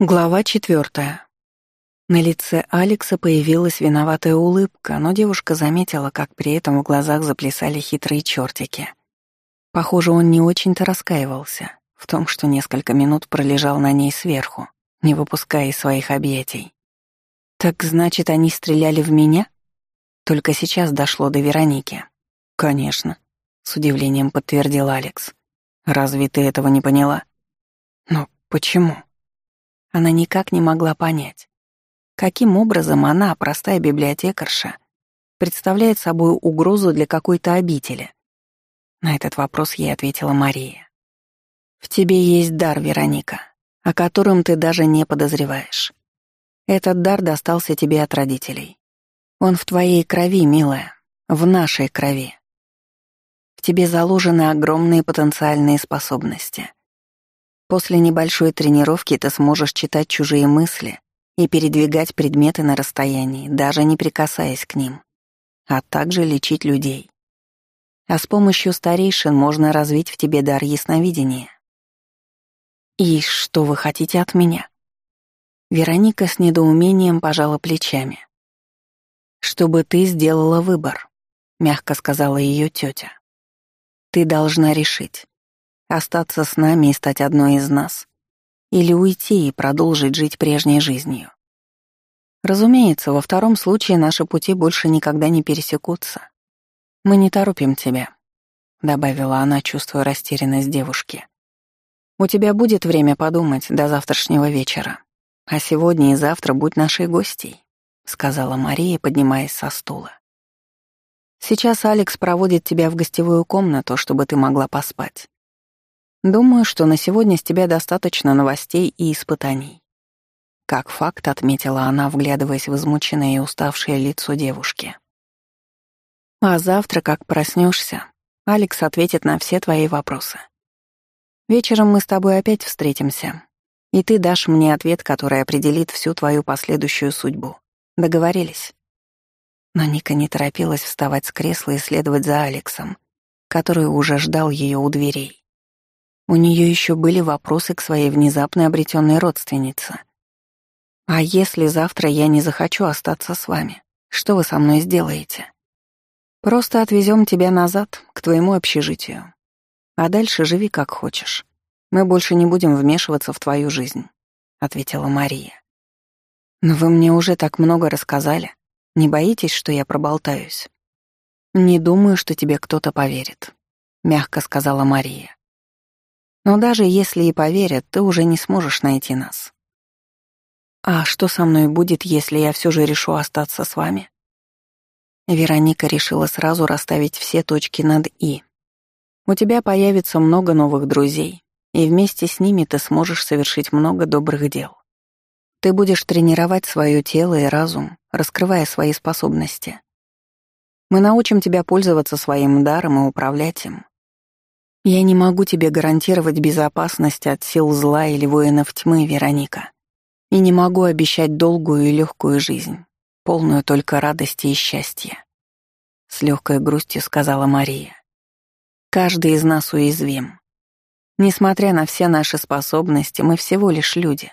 Глава четвертая. На лице Алекса появилась виноватая улыбка, но девушка заметила, как при этом в глазах заплясали хитрые чертики. Похоже, он не очень-то раскаивался в том, что несколько минут пролежал на ней сверху, не выпуская из своих объятий. «Так значит, они стреляли в меня?» Только сейчас дошло до Вероники. «Конечно», — с удивлением подтвердил Алекс. «Разве ты этого не поняла?» «Но почему?» Она никак не могла понять, каким образом она, простая библиотекарша, представляет собой угрозу для какой-то обители. На этот вопрос ей ответила Мария. «В тебе есть дар, Вероника, о котором ты даже не подозреваешь. Этот дар достался тебе от родителей. Он в твоей крови, милая, в нашей крови. В тебе заложены огромные потенциальные способности. После небольшой тренировки ты сможешь читать чужие мысли и передвигать предметы на расстоянии, даже не прикасаясь к ним, а также лечить людей. А с помощью старейшин можно развить в тебе дар ясновидения. «И что вы хотите от меня?» Вероника с недоумением пожала плечами. «Чтобы ты сделала выбор», — мягко сказала ее тетя. «Ты должна решить, Остаться с нами и стать одной из нас. Или уйти и продолжить жить прежней жизнью. Разумеется, во втором случае наши пути больше никогда не пересекутся. Мы не торопим тебя, — добавила она, чувствуя растерянность девушки. «У тебя будет время подумать до завтрашнего вечера. А сегодня и завтра будь нашей гостьей», — сказала Мария, поднимаясь со стула. «Сейчас Алекс проводит тебя в гостевую комнату, чтобы ты могла поспать. Думаю, что на сегодня с тебя достаточно новостей и испытаний. Как факт отметила она, вглядываясь в измученное и уставшее лицо девушки. А завтра, как проснешься, Алекс ответит на все твои вопросы. Вечером мы с тобой опять встретимся, и ты дашь мне ответ, который определит всю твою последующую судьбу. Договорились? Но Ника не торопилась вставать с кресла и следовать за Алексом, который уже ждал ее у дверей. У нее еще были вопросы к своей внезапно обретенной родственнице. «А если завтра я не захочу остаться с вами, что вы со мной сделаете?» «Просто отвезем тебя назад, к твоему общежитию. А дальше живи как хочешь. Мы больше не будем вмешиваться в твою жизнь», — ответила Мария. «Но вы мне уже так много рассказали. Не боитесь, что я проболтаюсь?» «Не думаю, что тебе кто-то поверит», — мягко сказала Мария. Но даже если и поверят, ты уже не сможешь найти нас. А что со мной будет, если я все же решу остаться с вами? Вероника решила сразу расставить все точки над «и». У тебя появится много новых друзей, и вместе с ними ты сможешь совершить много добрых дел. Ты будешь тренировать свое тело и разум, раскрывая свои способности. Мы научим тебя пользоваться своим даром и управлять им. Я не могу тебе гарантировать безопасность от сил зла или воинов тьмы, Вероника. И не могу обещать долгую и легкую жизнь, полную только радости и счастья. С легкой грустью сказала Мария. Каждый из нас уязвим. Несмотря на все наши способности, мы всего лишь люди.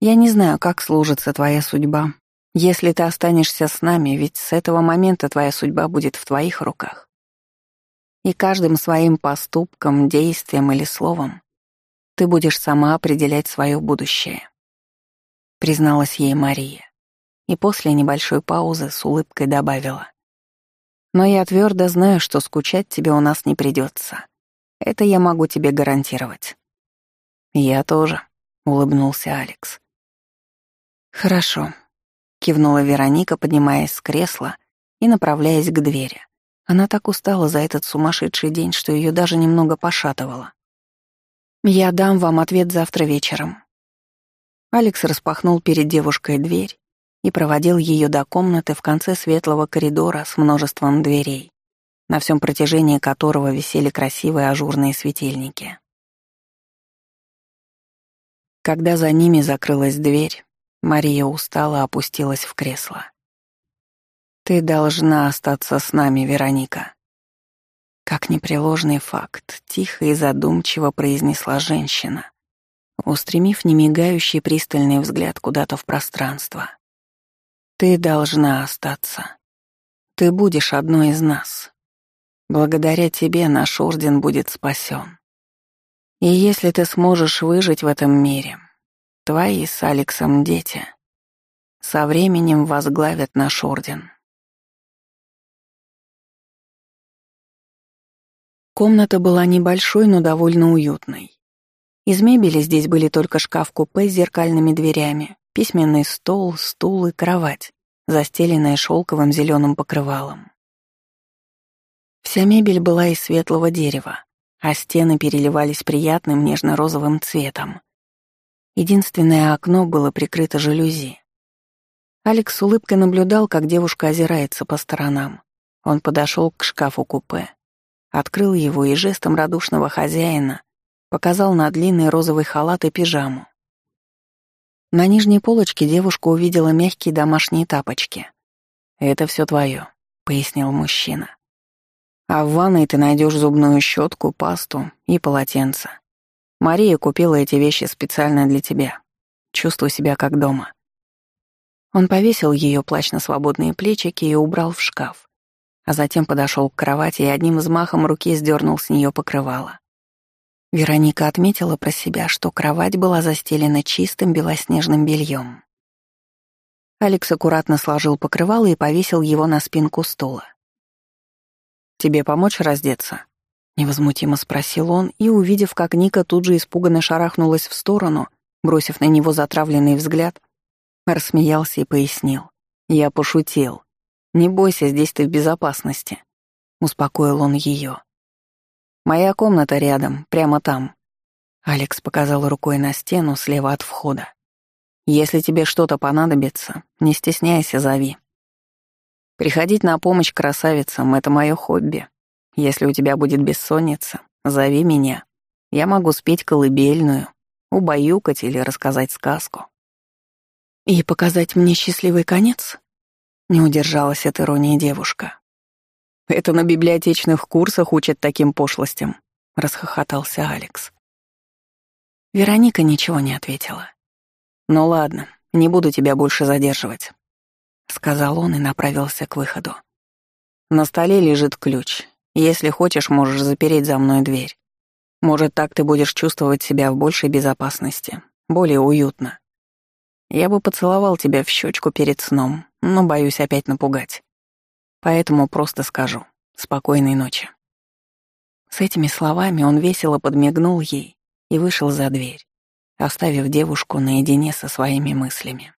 Я не знаю, как сложится твоя судьба, если ты останешься с нами, ведь с этого момента твоя судьба будет в твоих руках и каждым своим поступком, действием или словом ты будешь сама определять свое будущее», — призналась ей Мария, и после небольшой паузы с улыбкой добавила. «Но я твердо знаю, что скучать тебе у нас не придется. Это я могу тебе гарантировать». «Я тоже», — улыбнулся Алекс. «Хорошо», — кивнула Вероника, поднимаясь с кресла и направляясь к двери. Она так устала за этот сумасшедший день, что ее даже немного пошатывало. «Я дам вам ответ завтра вечером». Алекс распахнул перед девушкой дверь и проводил ее до комнаты в конце светлого коридора с множеством дверей, на всем протяжении которого висели красивые ажурные светильники. Когда за ними закрылась дверь, Мария устало опустилась в кресло. Ты должна остаться с нами, Вероника. Как непреложный факт, тихо и задумчиво произнесла женщина, устремив немигающий пристальный взгляд куда-то в пространство. «Ты должна остаться. Ты будешь одной из нас. Благодаря тебе наш орден будет спасен. И если ты сможешь выжить в этом мире, твои с Алексом дети со временем возглавят наш орден». Комната была небольшой, но довольно уютной. Из мебели здесь были только шкаф-купе с зеркальными дверями, письменный стол, стул и кровать, застеленная шелковым зеленым покрывалом. Вся мебель была из светлого дерева, а стены переливались приятным нежно-розовым цветом. Единственное окно было прикрыто жалюзи. Алекс с улыбкой наблюдал, как девушка озирается по сторонам. Он подошел к шкафу-купе, открыл его и жестом радушного хозяина показал на длинный розовый халат и пижаму. На нижней полочке девушка увидела мягкие домашние тапочки. «Это все твое», — пояснил мужчина. «А в ванной ты найдешь зубную щетку, пасту и полотенце. Мария купила эти вещи специально для тебя. Чувствуй себя как дома». Он повесил ее плащ на свободные плечики и убрал в шкаф, а затем подошел к кровати и одним взмахом руки сдернул с нее покрывало. Вероника отметила про себя, что кровать была застелена чистым белоснежным бельем. Алекс аккуратно сложил покрывало и повесил его на спинку стула. «Тебе помочь раздеться?» — невозмутимо спросил он, и, увидев, как Ника тут же испуганно шарахнулась в сторону, бросив на него затравленный взгляд, рассмеялся и пояснил. «Я пошутил. Не бойся, здесь ты в безопасности», — успокоил он ее. Моя комната рядом, прямо там. Алекс показал рукой на стену слева от входа. Если тебе что-то понадобится, не стесняйся, зови. Приходить на помощь красавицам — это мое хобби. Если у тебя будет бессонница, зови меня. Я могу спеть колыбельную, убаюкать или рассказать сказку. И показать мне счастливый конец? Не удержалась от иронии девушка. Это на библиотечных курсах учат таким пошлостям», — расхохотался Алекс. Вероника ничего не ответила. «Ну ладно, не буду тебя больше задерживать», — сказал он и направился к выходу. «На столе лежит ключ. Если хочешь, можешь запереть за мной дверь. Может, так ты будешь чувствовать себя в большей безопасности, более уютно. Я бы поцеловал тебя в щечку перед сном, но боюсь опять напугать. Поэтому просто скажу «Спокойной ночи». С этими словами он весело подмигнул ей и вышел за дверь, оставив девушку наедине со своими мыслями.